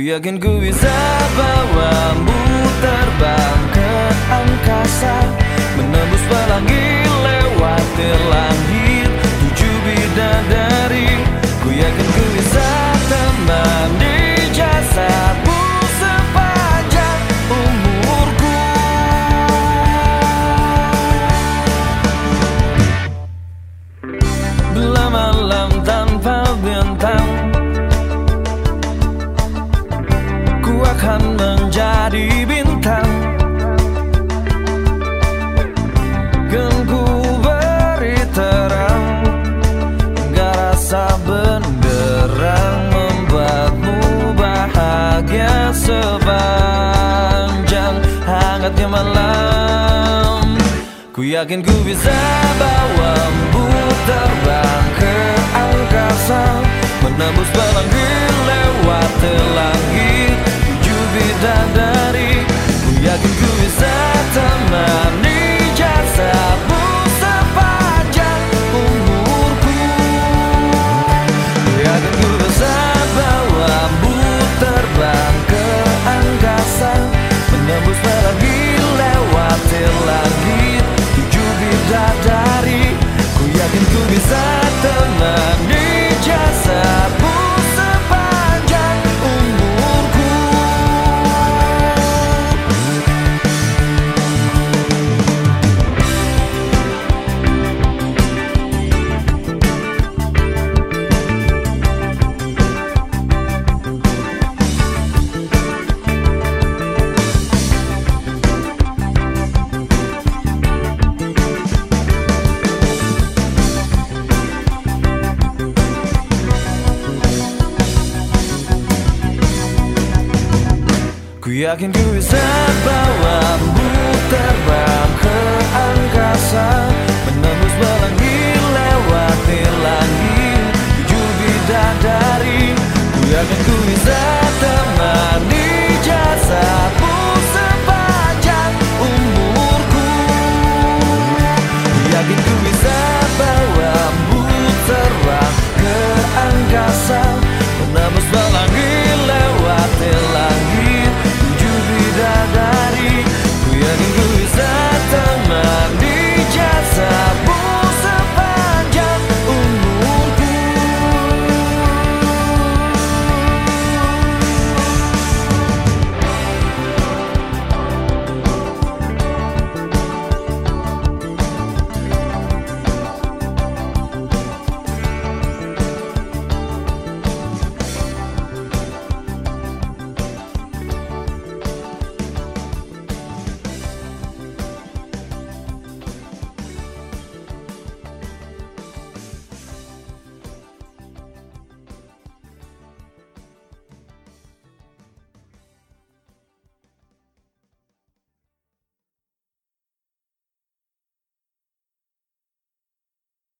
Yakin ku bisa bawamu terbang ke angkasa Menembus pelangi lewati langit Tujuh bidadari. Ku yakin ku bisa temani jasadmu Bila malam tanpa bintang menjadi bintang. Kan ku beri terang Hingga rasa benderang Membuatmu bahagia sepanjang hangatnya malam. Ku yakin ku bisa bawamu terbang ke angkasa Menembus pelangi lewat langit Ku yakin ku bisa bawamu terbang ke angkasa Menembus belangit